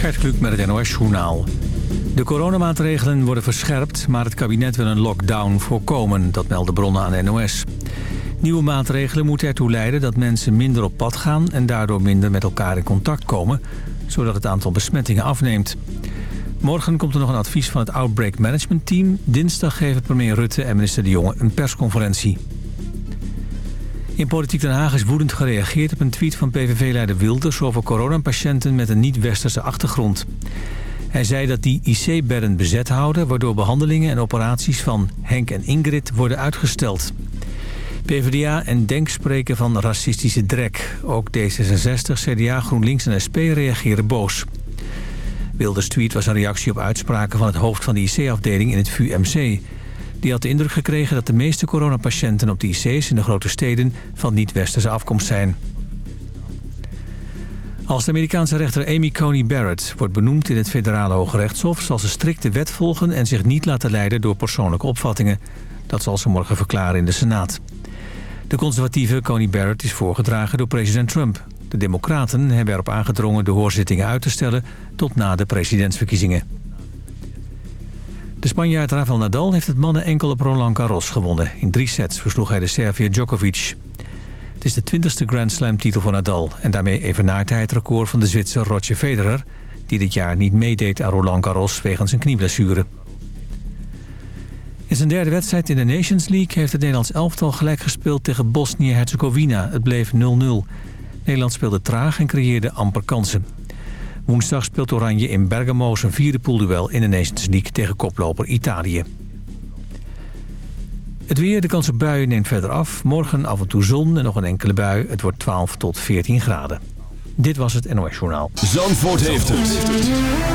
Gert Kluk met het NOS-journaal. De coronamaatregelen worden verscherpt, maar het kabinet wil een lockdown voorkomen. Dat melden bronnen aan NOS. Nieuwe maatregelen moeten ertoe leiden dat mensen minder op pad gaan... en daardoor minder met elkaar in contact komen... zodat het aantal besmettingen afneemt. Morgen komt er nog een advies van het Outbreak Management Team. Dinsdag geven premier Rutte en minister De Jonge een persconferentie. In Politiek Den Haag is woedend gereageerd op een tweet van PVV-leider Wilders... over coronapatiënten met een niet-westerse achtergrond. Hij zei dat die IC-bedden bezet houden... waardoor behandelingen en operaties van Henk en Ingrid worden uitgesteld. PvdA en DENK spreken van racistische drek. Ook D66, CDA, GroenLinks en SP reageren boos. Wilders tweet was een reactie op uitspraken van het hoofd van de IC-afdeling in het VUMC... Die had de indruk gekregen dat de meeste coronapatiënten op de IC's in de grote steden van niet-westerse afkomst zijn. Als de Amerikaanse rechter Amy Coney Barrett wordt benoemd in het federale Hoge Rechtshof... zal ze strikt de wet volgen en zich niet laten leiden door persoonlijke opvattingen. Dat zal ze morgen verklaren in de Senaat. De conservatieve Coney Barrett is voorgedragen door president Trump. De democraten hebben erop aangedrongen de hoorzittingen uit te stellen tot na de presidentsverkiezingen. De Spanjaard Rafael Nadal heeft het mannen enkel op Roland Garros gewonnen. In drie sets versloeg hij de Serviër Djokovic. Het is de twintigste Grand Slam titel voor Nadal... en daarmee evenaart hij het record van de Zwitser Roger Federer... die dit jaar niet meedeed aan Roland Garros wegens een knieblessure. In zijn derde wedstrijd in de Nations League... heeft het Nederlands elftal gelijk gespeeld tegen Bosnië-Herzegovina. Het bleef 0-0. Nederland speelde traag en creëerde amper kansen. Woensdag speelt Oranje in Bergamo zijn vierde poolduel in de Nations League tegen koploper Italië. Het weer, de kans op buien neemt verder af. Morgen af en toe zon en nog een enkele bui. Het wordt 12 tot 14 graden. Dit was het NOS Journaal. Zandvoort heeft het.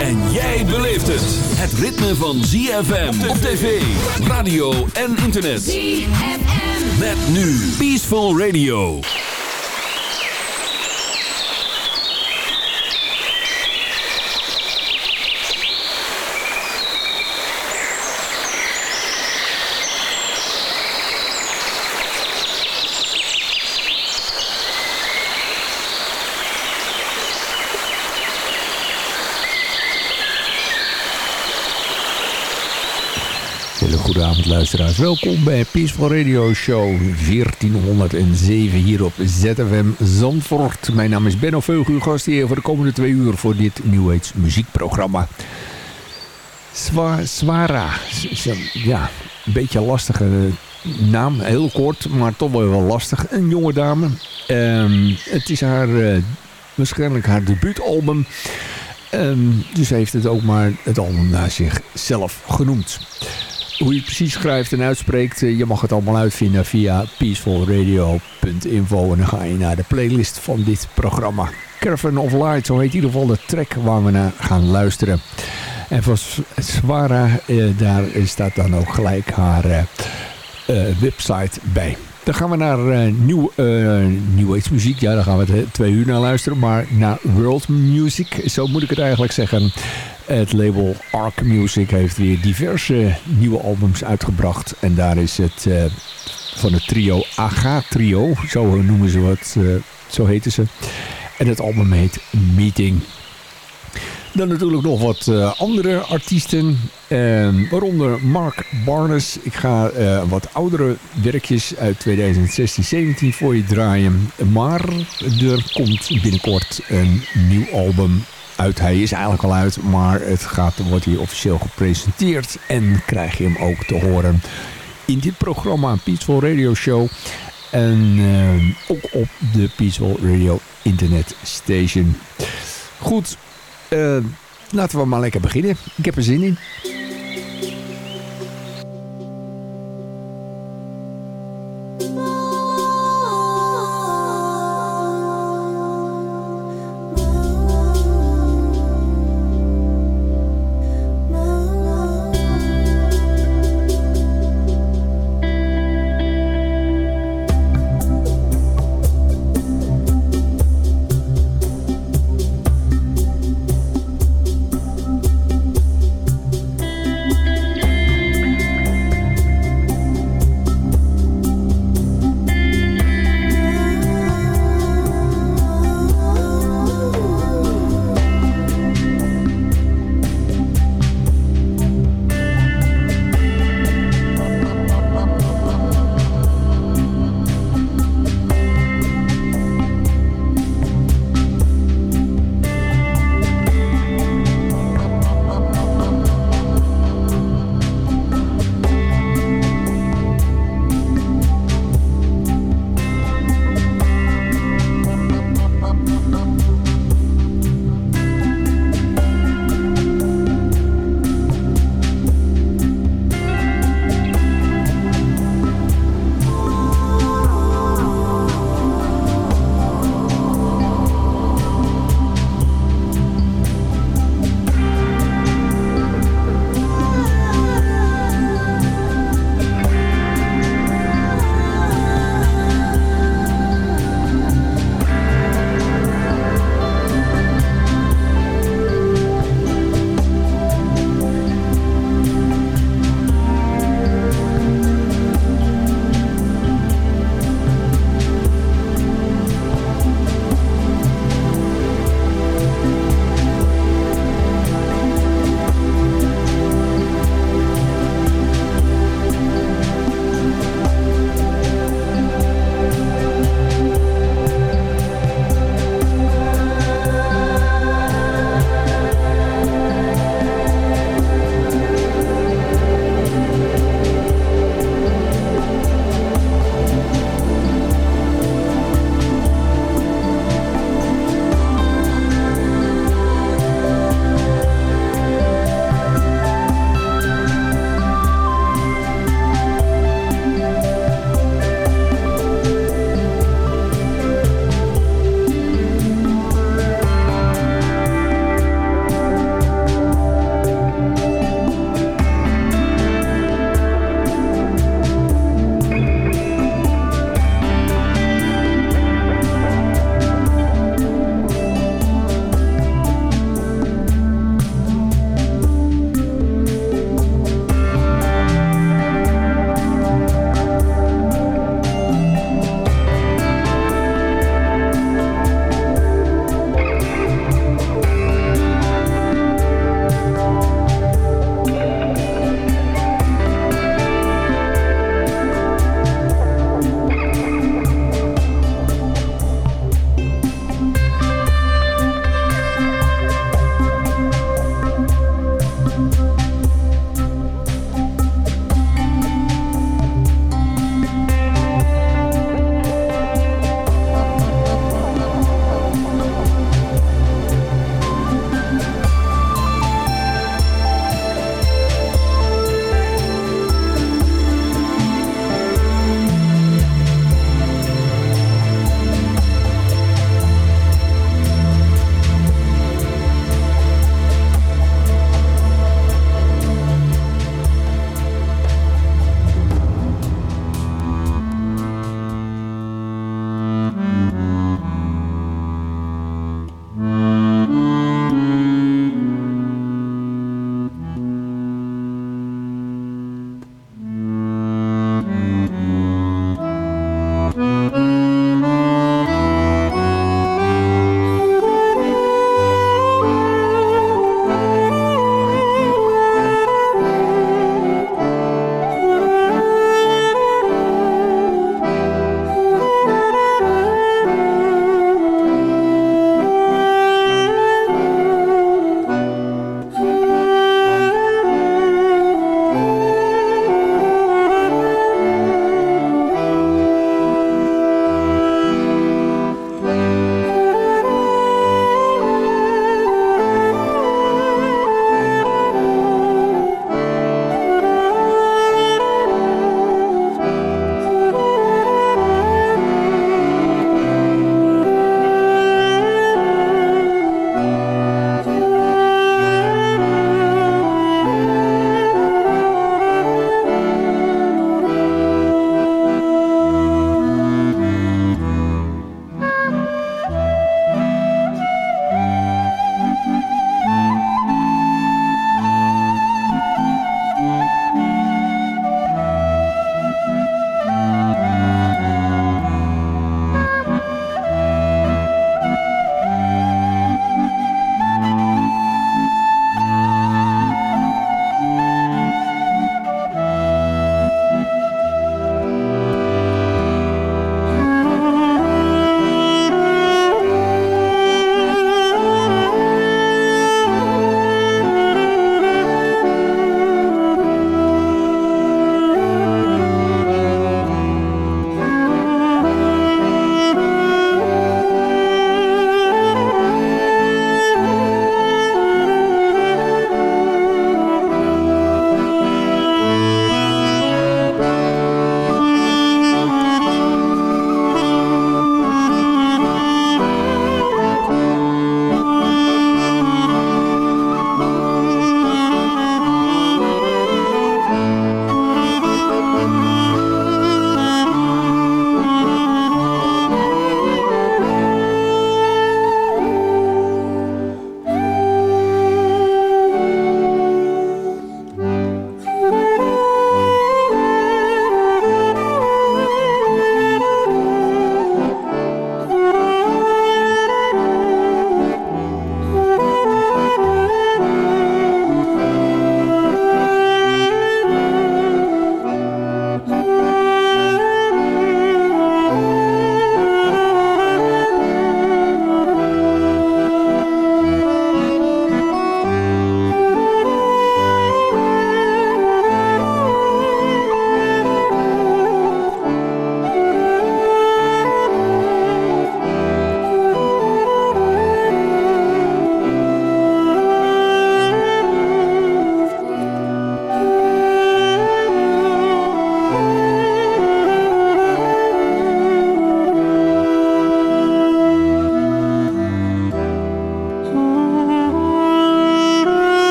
En jij beleeft het. Het ritme van ZFM op tv, radio en internet. ZFM. Met nu Peaceful Radio. Luisteraars, welkom bij Peaceful Radio Show 1407 hier op ZFM Zandvoort. Mijn naam is Benno Veugel, uw gast hier voor de komende twee uur voor dit New Age muziekprogramma. Swara, ja, een beetje lastige naam, heel kort, maar toch wel lastig. Een jonge dame, um, het is haar, uh, waarschijnlijk haar debuutalbum. Um, dus heeft het ook maar het album naar zichzelf genoemd. Hoe je precies schrijft en uitspreekt, eh, je mag het allemaal uitvinden via peacefulradio.info. En dan ga je naar de playlist van dit programma. Caravan of Light, zo heet in ieder geval de track waar we naar gaan luisteren. En voor Swara, eh, daar staat dan ook gelijk haar eh, website bij. Dan gaan we naar uh, nieuw, uh, muziek. Ja, daar gaan we twee uur naar luisteren. Maar naar world music, zo moet ik het eigenlijk zeggen. Het label Arc Music heeft weer diverse nieuwe albums uitgebracht. En daar is het van het trio Aga Trio. Zo noemen ze wat, zo heten ze. En het album heet Meeting. Dan natuurlijk nog wat uh, andere artiesten. waaronder Mark Barnes. Ik ga wat oudere werkjes uit 2016-17 voor je draaien. Maar er komt binnenkort een nieuw album uit. Hij is eigenlijk al uit, maar het gaat, wordt hier officieel gepresenteerd. En krijg je hem ook te horen in dit programma, Peaceful Radio Show. En uh, ook op de Peaceful Radio Internet Station. Goed, laten we maar lekker beginnen. Ik heb er zin in.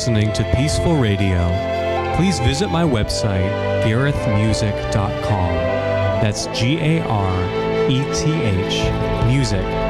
Listening to Peaceful Radio. Please visit my website, garethmusic.com. That's G A R E T H music.com.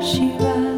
she rides.